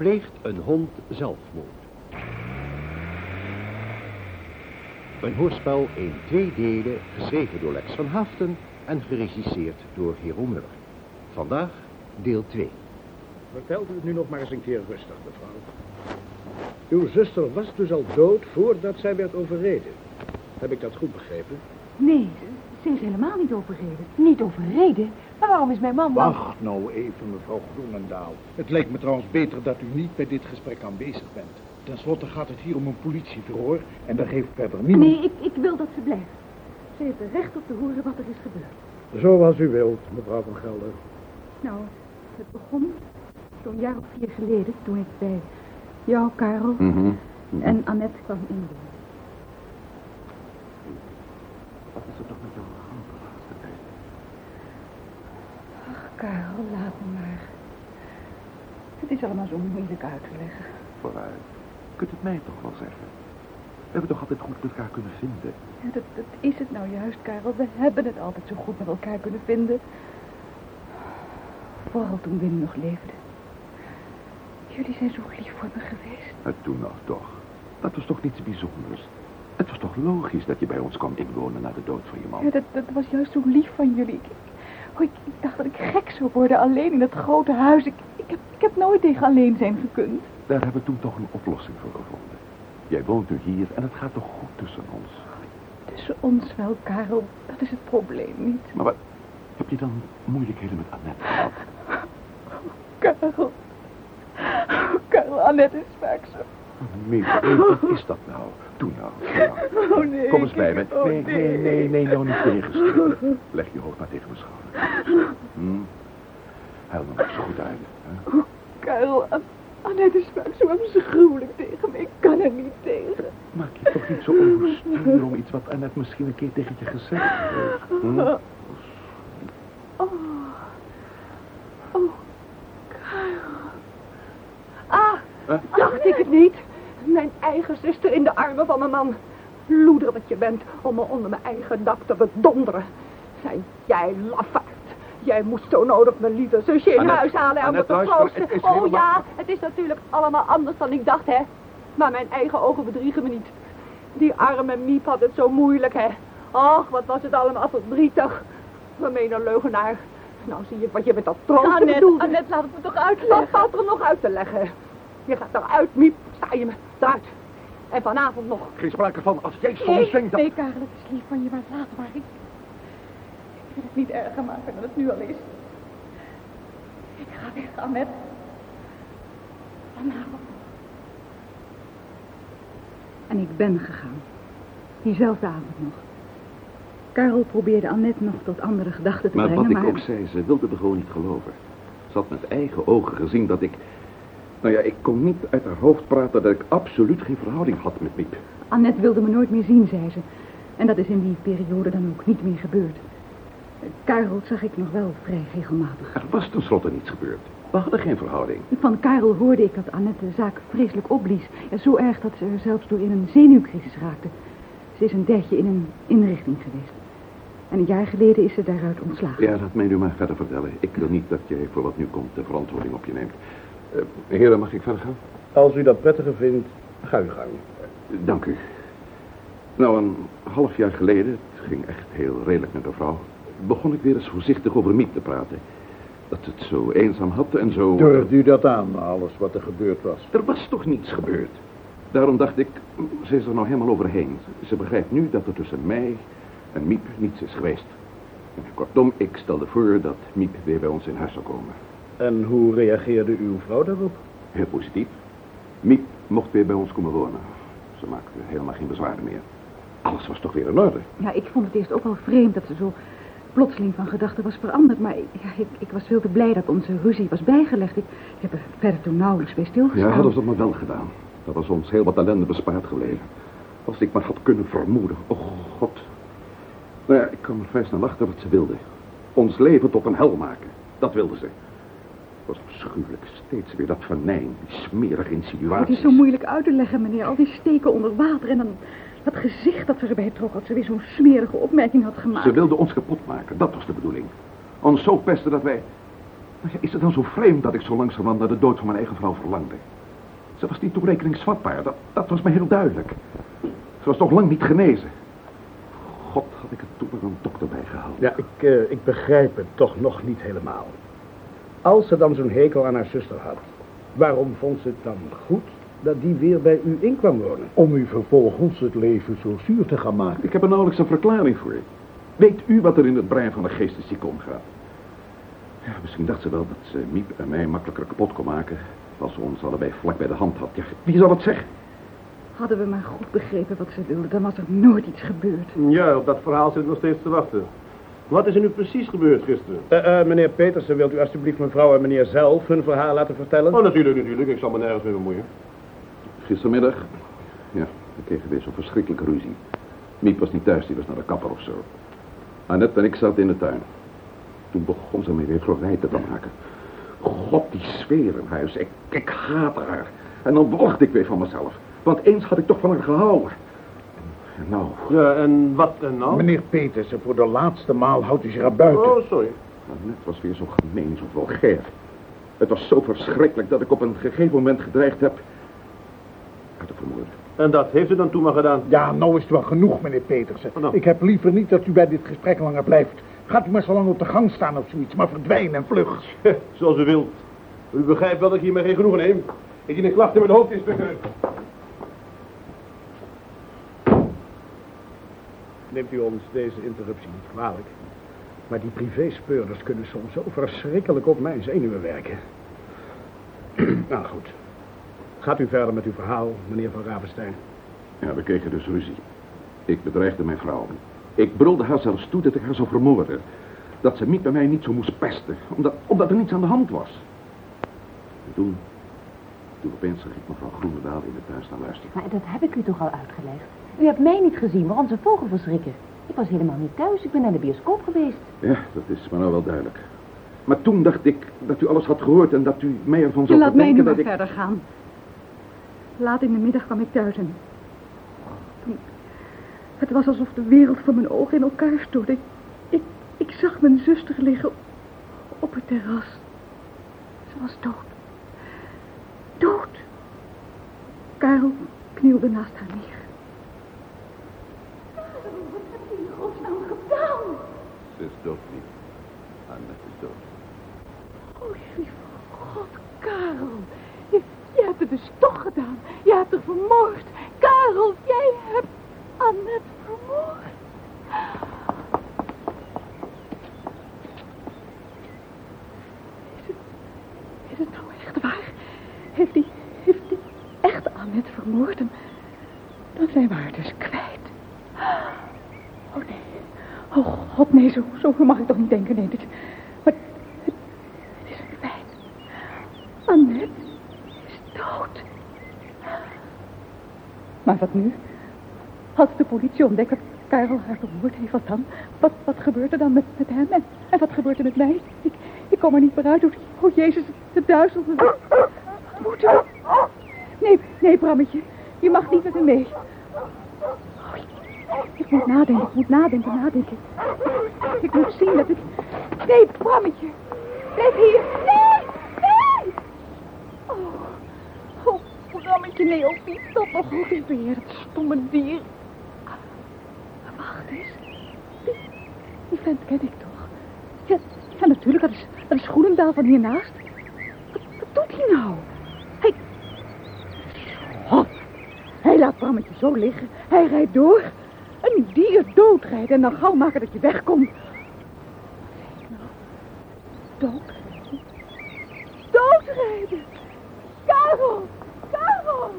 pleegt een hond zelfmoord. Een hoorspel in twee delen, geschreven door Lex van Haften en geregisseerd door Hero Muller. Vandaag deel 2. Vertelt u het nu nog maar eens een keer rustig, mevrouw. Uw zuster was dus al dood voordat zij werd overreden. Heb ik dat goed begrepen? Nee, ze is helemaal niet overreden. Niet overreden? Maar waarom is mijn man dan... Wacht nou even, mevrouw Groenendaal. Het lijkt me trouwens beter dat u niet bij dit gesprek aanwezig bent. Ten slotte gaat het hier om een politieverhoor en daar heeft verder niemand... Nee, ik, ik wil dat ze blijft. Ze heeft er recht op te horen wat er is gebeurd. Zoals u wilt, mevrouw van Gelder. Nou, het begon zo'n jaar of vier geleden toen ik bij jou, Karel, Mhm. en Annette kwam inwonen. Wat is er toch met jou de laatste tijd? Ach, Karel, laat me maar. Het is allemaal zo moeilijk uit te leggen. Vooruit. Kunt het mij toch wel zeggen? We hebben toch altijd goed met elkaar kunnen vinden? Ja, dat, dat is het nou juist, Karel. We hebben het altijd zo goed met elkaar kunnen vinden. Vooral toen Wim nog leefde. Jullie zijn zo lief voor me geweest. Maar toen nog toch. Dat was toch niets bijzonders. Het was toch logisch dat je bij ons kwam inwonen na de dood van je man? Ja, dat, dat was juist zo lief van jullie. Ik, ik, oh, ik, ik dacht dat ik gek zou worden alleen in dat grote huis. Ik, ik, heb, ik heb nooit tegen alleen zijn gekund. Daar hebben we toen toch een oplossing voor gevonden. Jij woont nu hier en het gaat toch goed tussen ons. Tussen ons wel, Karel. Dat is het probleem niet. Maar wat, heb je dan moeilijkheden met Annette gehad? Karel. Karel, Annette is vaak zo. Wat is dat nou? Doe nou. doe nou. Oh nee. Kom eens bij me. oh, Nee, nee, nee, nee, nou niet tegenstreven. Leg je hoofd maar tegen mijn schouder. Hm? Huil nog eens goed uit. Hè? Karel, An- Annette is vaak zo afschuwelijk tegen me. Ik kan er niet tegen. Maak je toch niet zo overstuur om iets wat Annette misschien een keer tegen je gezegd heeft. Hm? Oh. Oh, Karel. Ah, Huh? dacht ik het niet. Mijn eigen zuster in de armen van mijn man. Loeder wat je bent om me onder mijn eigen dak te bedonderen. Zijn jij lafaard. Jij moest zo nodig mijn lieve zusje in Annette, huis halen en te troosten. Oh helemaal- ja, het is natuurlijk allemaal anders dan ik dacht, hè. Maar mijn eigen ogen bedriegen me niet. Die arme Miep had het zo moeilijk, hè. Och, wat was het allemaal verdrietig. Gemene leugenaar. Nou zie je wat je met dat troosten Annette, bedoelde. Annette, laat het me toch Wat uitleggen. valt er nog uit te leggen? Je gaat eruit, Miep. Sta je me eruit. En vanavond nog. Geen sprake van als jij Nee, soms denkt dat... nee, Karel, het is lief van je, maar laat maar. Ik, ik wil het niet erger maken dan het nu al is. Ik ga weg, Annette. Vanavond. En ik ben gegaan. Diezelfde avond nog. Karel probeerde Annette nog tot andere gedachten te Maar brengen, wat ik maar... ook zei, ze wilde me gewoon niet geloven. Ze had met eigen ogen gezien dat ik... Nou ja, ik kon niet uit haar hoofd praten dat ik absoluut geen verhouding had met Miep. Annette wilde me nooit meer zien, zei ze. En dat is in die periode dan ook niet meer gebeurd. Karel zag ik nog wel vrij regelmatig. Er was tenslotte niets gebeurd. We hadden geen verhouding. Van Karel hoorde ik dat Annette de zaak vreselijk opblies. Ja, zo erg dat ze er zelfs door in een zenuwcrisis raakte. Ze is een tijdje in een inrichting geweest. En een jaar geleden is ze daaruit ontslagen. Ja, laat mij nu maar verder vertellen. Ik wil niet dat jij voor wat nu komt de verantwoording op je neemt. Eh, heren, mag ik verder gaan? Als u dat prettiger vindt, ga uw gang. Dank u. Nou, een half jaar geleden, het ging echt heel redelijk met de vrouw... begon ik weer eens voorzichtig over Miep te praten. Dat ze het zo eenzaam had en zo... Durft u dat aan, alles wat er gebeurd was? Er was toch niets gebeurd. Daarom dacht ik, ze is er nou helemaal overheen. Ze begrijpt nu dat er tussen mij en Miep niets is geweest. En kortom, ik stelde voor dat Miep weer bij ons in huis zou komen. En hoe reageerde uw vrouw daarop? Heel positief. Miep mocht weer bij ons komen wonen. Ze maakte helemaal geen bezwaren meer. Alles was toch weer in orde. Ja, ik vond het eerst ook wel vreemd dat ze zo plotseling van gedachten was veranderd. Maar ja, ik, ik was veel te blij dat onze ruzie was bijgelegd. Ik, ik heb er verder toen nauwelijks bij stilgestaan. Ja, hadden ze dat maar wel gedaan. Dat was ons heel wat ellende bespaard gebleven. Als ik maar had kunnen vermoeden. Oh, god. Nou ja, ik kwam er vrij snel achter wat ze wilde. Ons leven tot een hel maken. Dat wilde ze. Het was afschuwelijk. Steeds weer dat venijn. Die smerige Het insinuaties. is zo moeilijk uit te leggen, meneer. Al die steken onder water en dan dat gezicht dat ze erbij trok... als ze weer zo'n smerige opmerking had gemaakt. Ze wilde ons kapot maken. Dat was de bedoeling. Ons zo pesten dat wij... Maar is het dan zo vreemd dat ik zo langzamerhand naar de dood van mijn eigen vrouw verlangde? Ze was niet toerekening zwatbaar, dat, dat was me heel duidelijk. Ze was toch lang niet genezen. God, had ik er toen maar een dokter bij gehaald. Ja, ik, eh, ik begrijp het toch nog niet helemaal. Als ze dan zo'n hekel aan haar zuster had, waarom vond ze het dan goed dat die weer bij u in kwam wonen? Om u vervolgens het leven zo zuur te gaan maken. Ik heb er nauwelijks een verklaring voor. Weet u wat er in het brein van de geestesziek omgaat? Ja, misschien dacht ze wel dat ze Miep en mij makkelijker kapot kon maken... als ze ons allebei vlak bij de hand had. Ja, wie zal het zeggen? Hadden we maar goed begrepen wat ze wilde, dan was er nooit iets gebeurd. Ja, op dat verhaal zit nog steeds te wachten. Wat is er nu precies gebeurd gisteren? Eh, eh, meneer Petersen, wilt u alstublieft mevrouw en meneer zelf hun verhaal laten vertellen? Oh, natuurlijk, natuurlijk. Ik zal me nergens mee bemoeien. Gistermiddag, ja, we kregen weer zo'n verschrikkelijke ruzie. Miep was niet thuis, die was naar de kapper of zo. Annette en ik zaten in de tuin. Toen begon ze me weer florijten te maken. God, die sfeer in huis. Ik, ik haatte haar. En dan walgde ik weer van mezelf. Want eens had ik toch van haar gehouden. En nou... Ja, en wat en nou? Meneer Petersen, voor de laatste maal houdt u zich er buiten. Oh, sorry. Annette was weer zo gemeen, zo vulgair. Het was zo verschrikkelijk dat ik op een gegeven moment gedreigd heb... haar te vermoorden. En dat heeft u dan toen maar gedaan? Ja, nou is het wel genoeg, meneer Petersen. Dan? Ik heb liever niet dat u bij dit gesprek langer blijft. Gaat u maar zo lang op de gang staan of zoiets, maar verdwijnen en vlug. Zoals u wilt. U begrijpt wel dat ik hiermee geen genoegen neem. Ik dien een klacht in mijn hoofdinspecteur. Neemt u ons deze interruptie niet kwalijk. Maar die privéspeurders kunnen soms zo verschrikkelijk op mijn zenuwen werken. nou goed. Gaat u verder met uw verhaal, meneer Van Ravenstein. Ja, we kregen dus ruzie. Ik bedreigde mijn vrouw. Ik brulde haar zelfs toe dat ik haar zou vermoorden. Dat ze Miep bij mij niet zo moest pesten. Omdat, omdat er niets aan de hand was. En toen... Toen opeens zag ik mevrouw Groenendaal in de tuin staan luisteren. Maar dat heb ik u toch al uitgelegd? U hebt mij niet gezien, maar onze vogel verschrikken. Ik was helemaal niet thuis, ik ben naar de bioscoop geweest. Ja, dat is me nou wel duidelijk. Maar toen dacht ik dat u alles had gehoord en dat u mij ervan zou Laat mij nu dat ik... verder gaan. Laat in de middag kwam ik thuis en... toen- Het was alsof de wereld voor mijn ogen in elkaar stortte. Ik, ik, ik zag mijn zuster liggen op het terras. Ze was dood. Dood. Karel knielde naast haar neer. Wat heb je in godsnaam gedaan? Ze is dood, niet. Annette is dood. Oh, lieve God, Karel. Je, hebt het dus toch gedaan. Je hebt haar vermoord. Karel, jij hebt Annette vermoord. Is het, is het nou echt waar? Heeft hij, heeft hij echt Annette vermoord? En dan zijn we haar dus kwijt. Oh nee. Oh god, nee, zo, zo mag ik toch niet denken. Nee, dit, maar het, is een feit. Annette is dood. Maar wat nu? Als de politie ontdekt dat Karel haar vermoord heeft, wat dan? Wat, wat gebeurt er dan met, met hem? En, en wat gebeurt er met mij? Ik, ik kom er niet meer uit. Oh, jezus, de duizel. Moet u? Nee, nee, Brammetje. Je mag niet met hem mee. Ik- moet nadenken, ik moet nadenken, nadenken. Ik moet zien dat ik... Nee, Brammetje. Blijf hier. Nee, nee. Oh, oh Brammetje, nee, op niet. Stop nog goed weer, het stomme dier. Wacht eens. Die, vent ken ik toch? Ja, ja natuurlijk, dat is, dat is van hiernaast. Wat, wat doet hij nou? Hij... Hij laat Brammetje zo liggen. Hij rijdt door. Een dier doodrijden en dan gauw maken dat je wegkomt. Nou? Doodrijden? Doodrijden! Karel! Karel!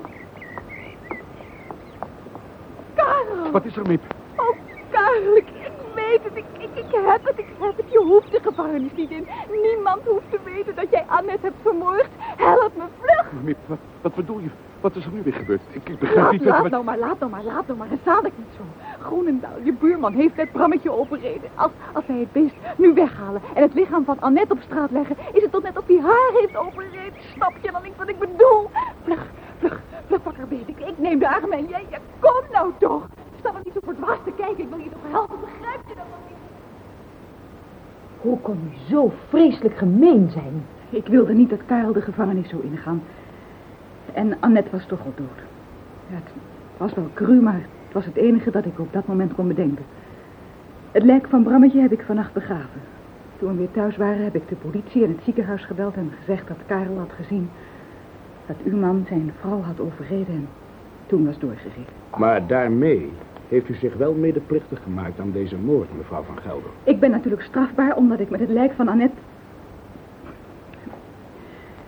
Karel! Wat is er, Miep? Oh, Karel, ik, ik weet het. Ik, ik, ik heb het, ik heb het. Je hoeft de gevangenis niet in. Niemand hoeft te weten dat jij Annette hebt vermoord. Help me, vlug! Miep, wat, wat bedoel je? Wat is er nu weer gebeurd? Ik, ik begrijp Laat, niet wat... laat wat- nou maar, laat nou maar, laat nou maar. En zadelijk niet zo. Groenendaal, je buurman, heeft het brammetje openreden. Als, als hij het beest nu weghalen en het lichaam van Annette op straat leggen... is het toch net of hij haar heeft openreden. Snap je dan niet wat ik bedoel? Vlug, vlug, vlug, pak haar beet. Ik, ik neem de arm en jij, ja, kom nou toch. Sta maar niet zo verdwaasd te kijken. Ik wil je toch helpen, begrijp je dat nog niet? Hoe kon u zo vreselijk gemeen zijn? Ik wilde niet dat Karel de gevangenis zou ingaan. En Annette was toch al dood. Ja, het was wel cru, maar het was het enige dat ik op dat moment kon bedenken. Het lijk van Brammetje heb ik vannacht begraven. Toen we weer thuis waren heb ik de politie en het ziekenhuis gebeld en gezegd dat Karel had gezien dat uw man zijn vrouw had overreden en toen was doorgegeven. Maar daarmee heeft u zich wel medeplichtig gemaakt aan deze moord, mevrouw van Gelder. Ik ben natuurlijk strafbaar omdat ik met het lijk van Annette...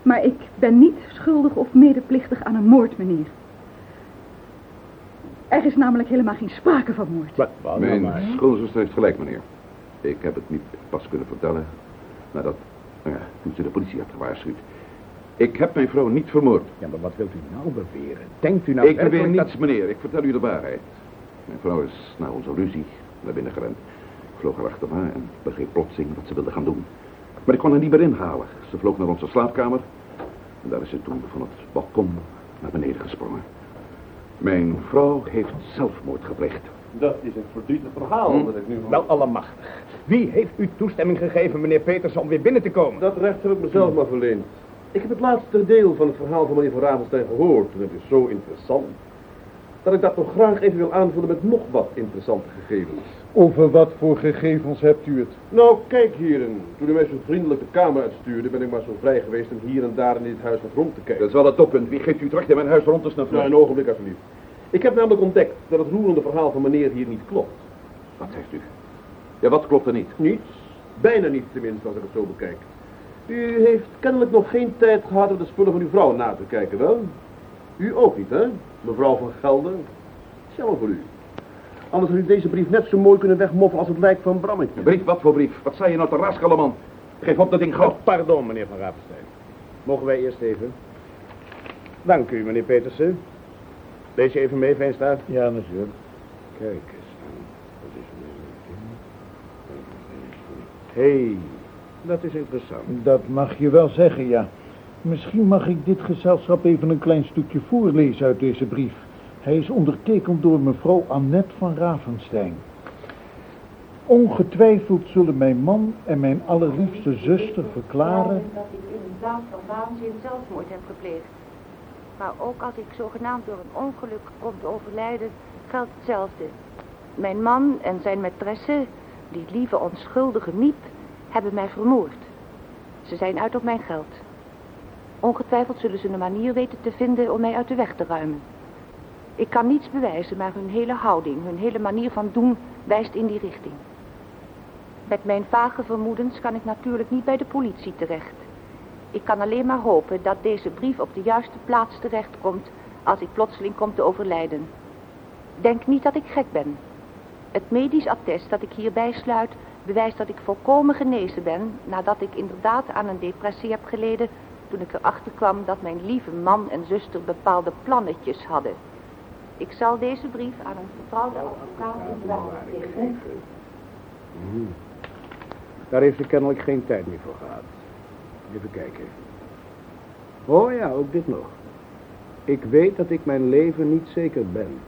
Maar ik ben niet schuldig of medeplichtig aan een moord, meneer. Er is namelijk helemaal geen sprake van moord. Wat, wat nou Mijn maar. schoonzuster heeft gelijk, meneer. Ik heb het niet pas kunnen vertellen nadat, nou ja, toen ze de politie had gewaarschuwd. Ik heb mijn vrouw niet vermoord. Ja, maar wat wilt u nou beweren? Denkt u nou ik beweer niets, meneer. Ik vertel u de waarheid. Mijn vrouw is na onze ruzie naar binnen gerend. Ik vloog haar achterna en begreep plotseling wat ze wilde gaan doen. Maar ik kon haar niet meer inhalen. Ze vloog naar onze slaapkamer. En daar is ze toen van het balkon naar beneden gesprongen. Mijn vrouw heeft zelfmoord gepleegd. Dat is een verdrietig verhaal Hm. dat ik nu hoor. Wel allemachtig. Wie heeft u toestemming gegeven, meneer Peters, om weer binnen te komen? Dat recht heb ik mezelf maar verleend. Ik heb het laatste deel van het verhaal van meneer Van Ravenstein gehoord. En het is zo interessant. Dat ik dat toch graag even wil aanvullen met nog wat interessante gegevens. Over wat voor gegevens hebt u het? Nou, kijk hierin. Toen u mij zo vriendelijk de kamer uitstuurde, ben ik maar zo vrij geweest om hier en daar in dit huis wat rond te kijken. Dat is wel het toppunt. Wie geeft u terug in mijn huis rond te snuffelen? Nou, een ogenblik alsjeblieft. Ik heb namelijk ontdekt dat het roerende verhaal van meneer hier niet klopt. Wat zegt u? Ja, wat klopt er niet? Niets. Bijna niets tenminste, als ik het zo bekijk. U heeft kennelijk nog geen tijd gehad om de spullen van uw vrouw na te kijken, wel? U ook niet, hè? Mevrouw van Gelder. Jammer voor u. Anders had u deze brief net zo mooi kunnen wegmoffen als het lijk van Brammetje. Een brief? Wat voor brief? Wat zei je nou te raskelen, man? Geef op dat ding gauw. Oh, pardon, meneer Van Ravenstein. Mogen wij eerst even? Dank u, meneer Petersen. Lees je even mee, Veenstra? Ja, natuurlijk. Kijk eens aan. Wat is er Hé, hey, dat is interessant. Dat mag je wel zeggen, ja. Misschien mag ik dit gezelschap even een klein stukje voorlezen uit deze brief. Hij is ondertekend door mevrouw Annette van Ravenstein. Ongetwijfeld zullen mijn man en mijn allerliefste zuster verklaren... dat ik inderdaad van waanzin zelfmoord heb gepleegd. Maar ook als ik zogenaamd door een ongeluk kom te overlijden, geldt hetzelfde. Mijn man en zijn maîtresse, die lieve onschuldige Miep, hebben mij vermoord. Ze zijn uit op mijn geld. Ongetwijfeld zullen ze een manier weten te vinden om mij uit de weg te ruimen. Ik kan niets bewijzen, maar hun hele houding, hun hele manier van doen wijst in die richting. Met mijn vage vermoedens kan ik natuurlijk niet bij de politie terecht. Ik kan alleen maar hopen dat deze brief op de juiste plaats terechtkomt als ik plotseling kom te overlijden. Denk niet dat ik gek ben. Het medisch attest dat ik hierbij sluit bewijst dat ik volkomen genezen ben nadat ik inderdaad aan een depressie heb geleden toen ik erachter kwam dat mijn lieve man en zuster bepaalde plannetjes hadden. Ik zal deze brief aan een vertrouwde advocaat in geven. Hmm. Daar heeft ze kennelijk geen tijd meer voor gehad. Even kijken. Oh ja, ook dit nog. Ik weet dat ik mijn leven niet zeker ben.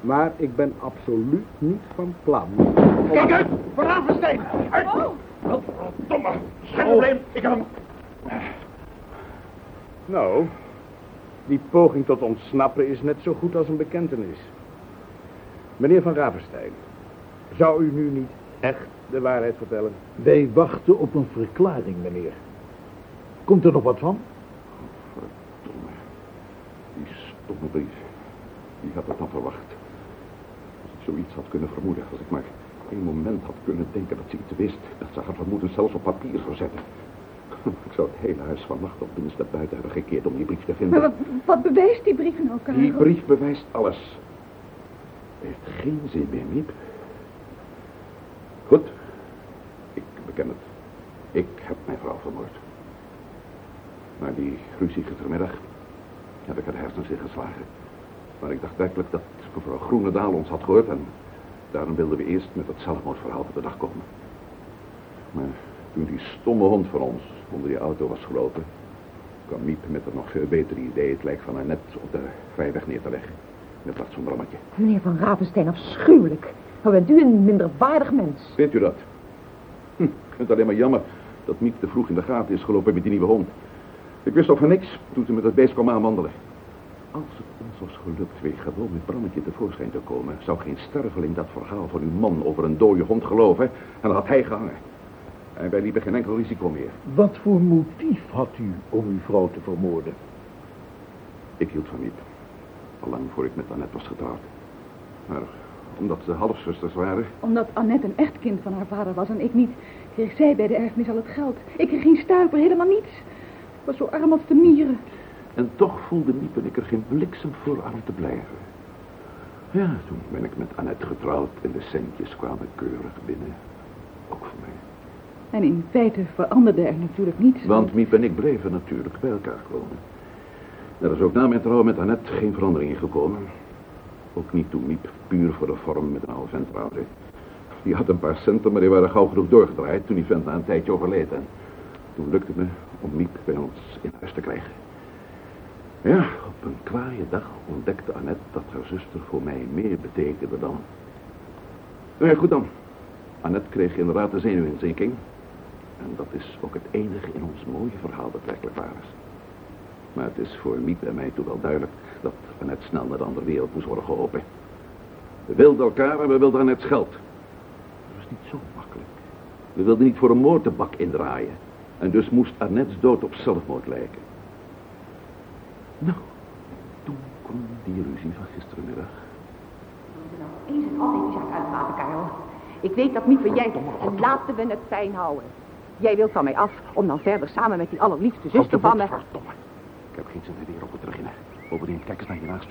Maar ik ben absoluut niet van plan. Kijk uit! Van Ravenstein! Uit! Oh. Domme! Geen probleem, ik heb hem. Nou, die poging tot ontsnappen is net zo goed als een bekentenis. Meneer van Ravenstein, zou u nu niet echt de waarheid vertellen? Wij wachten op een verklaring, meneer. Komt er nog wat van? Verdomme. Die stomme brief. Wie had dat dan verwacht? Als ik zoiets had kunnen vermoeden, als ik maar één moment had kunnen denken dat ze iets wist, dat ze haar vermoeden zelfs op papier zou zetten. Ik zou het hele huis vannacht op binnenste buiten hebben gekeerd om die brief te Maar vinden. wat, wat bewijst die brief nou, Karel? Die brief bewijst alles. Heeft geen zin meer, Miep. Goed. Ik beken het. Ik heb mijn vrouw vermoord. Maar die ruzie gistermiddag heb ik haar hersens ingeslagen. Maar ik dacht werkelijk dat mevrouw Groenendaal ons had gehoord en daarom wilden we eerst met het zelfmoordverhaal voor de dag komen. Maar toen die stomme hond van ons onder die auto was gelopen, kwam Miep met een nog veel beter idee het lijk van haar net op de vrijweg neer te leggen. In de plaats van Brammetje. Meneer Van Ravenstein, afschuwelijk. Maar bent u een minderwaardig mens. Vindt u dat? Hm. vind het alleen maar jammer dat Miep te vroeg in de gaten is gelopen met die nieuwe hond. Ik wist toch van niks toen ze met dat beest kwam aanwandelen. Als het ons was gelukt weer gewoon met Brammetje tevoorschijn te komen... zou geen sterveling dat verhaal van uw man over een dode hond geloven... en had hij gehangen. En wij liepen geen enkel risico meer. Wat voor motief had u om uw vrouw te vermoorden? Ik hield van Miep. Al lang voor ik met Annette was getrouwd. Maar omdat ze halfzusters waren... Omdat Annette een echt kind van haar vader was en ik niet... kreeg zij bij de erfenis al het geld. Ik kreeg geen stuiper, helemaal niets. Ik was zo arm als de mieren. En toch voelde Miep en ik er geen bliksem voor aan te blijven. Ja, toen ben ik met Annette getrouwd en de centjes kwamen keurig binnen. Ook voor mij. En in feite veranderde er natuurlijk niets. Want Miep en ik bleven natuurlijk bij elkaar komen. Er is ook na mijn trouw met Annette geen verandering in gekomen. Ook niet toen Miep puur voor de vorm met een oude vent. Die had een paar centen, maar die waren gauw genoeg doorgedraaid toen die vent na een tijdje overleed. En toen lukte het me om Miep bij ons in huis te krijgen. Ja, op een kwaaie dag ontdekte Annette dat haar zuster voor mij meer betekende dan... Nou goed dan. Annette kreeg inderdaad de zenuwinzinking. En dat is ook het enige in ons mooie verhaal dat werkelijk waar is. Maar het is voor Miep en mij toen wel duidelijk dat Annette snel naar de andere wereld moest worden geholpen. We wilden elkaar en we wilden Annette's geld. Dat was niet zo makkelijk. We wilden niet voor een moord de bak indraaien. En dus moest Annette's dood op zelfmoord lijken. Nou, toen kwam die ruzie van gisterenmiddag. Eens en altijd die zaak Karel. Ik weet dat niet van jij En laten we het fijn houden. Jij wilt van mij af om dan verder samen met die allerliefste zuster van me... Verdomme. Ik heb geen zin in weer op te beginnen. Bovendien, kijk eens naar je naast.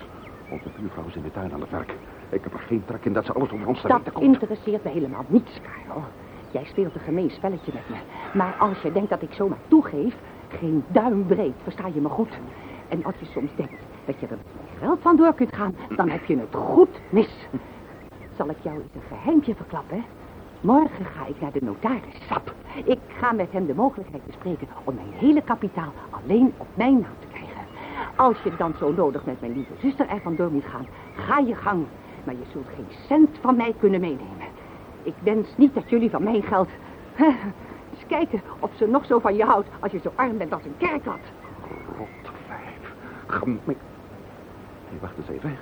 Onze buurvrouw is in de tuin aan het werk. Ik heb er geen trek in dat ze alles over ons te weten Dat komt. interesseert me helemaal niets, Karel. Jij speelt een gemeen spelletje met me. Maar als je denkt dat ik zomaar toegeef, geen duim breed, versta je me goed. En als je soms denkt dat je er geld van door kunt gaan, dan heb je het goed mis. Zal ik jou eens een geheimpje verklappen? Morgen ga ik naar de notaris, Sap. Ik ga met hem de mogelijkheid bespreken om mijn hele kapitaal alleen op mijn naam te krijgen. Als je dan zo nodig met mijn lieve zuster er vandoor moet gaan, ga je gang. Maar je zult geen cent van mij kunnen meenemen. Ik wens niet dat jullie van mijn geld... Eens kijken of ze nog zo van je houdt als je zo arm bent als een kerkrat. Rotvijf. Gemeen. Hey, wacht eens even.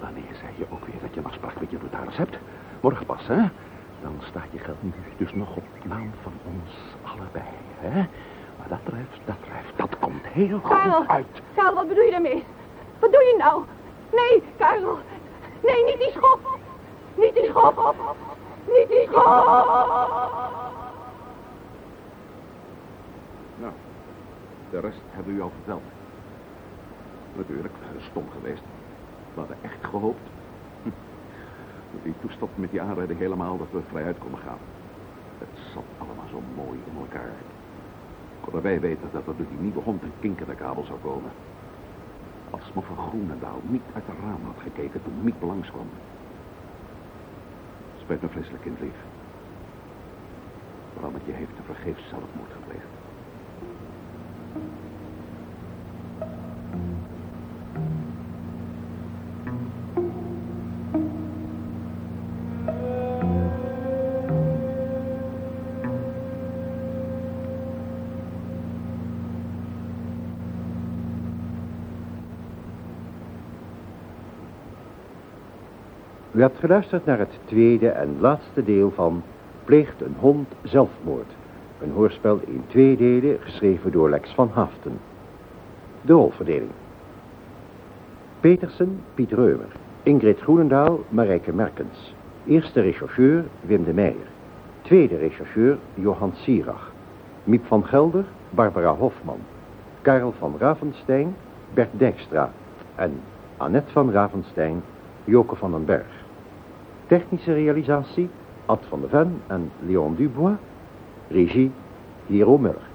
Wanneer zei je ook weer dat je een afspraak met je notaris hebt? Morgen pas, hè? Dan staat je geld nu dus nog op naam van ons allebei, hè? Maar dat drijft, dat drijft, dat komt heel Karel, goed uit. Karel, wat bedoel je daarmee? Wat doe je nou? Nee, Karel. Nee, niet die schop. Niet die schop. Niet die schop. Nou, de rest hebben we u al verteld. Natuurlijk, stom geweest. We hadden echt gehoopt. Die toestop met die aanrijding helemaal dat we vrij uit konden gaan. Het zat allemaal zo mooi in elkaar. Konden wij weten dat er door die nieuwe hond een kink in de kabel zou komen. Als mevrouw Groenendaal niet uit het raam had gekeken toen Miek langskwam. Spijt me vreselijk, kindlief. Brammetje heeft te vergeefs zelfmoord gepleegd. U hebt geluisterd naar het tweede en laatste deel van Pleegt een hond zelfmoord. Een hoorspel in twee delen, geschreven door Lex van Haften. De rolverdeling. Petersen, Piet Reumer. Ingrid Groenendaal, Marijke Merkens. Eerste rechercheur, Wim de Meijer. Tweede rechercheur, Johan Sierach. Miep van Gelder, Barbara Hofman. Karel van Ravenstein, Bert Dijkstra. En Annette van Ravenstein, Joke van den Berg. Technische realisatie, Ad van de Ven en Leon Dubois. Regie, Hero Muller.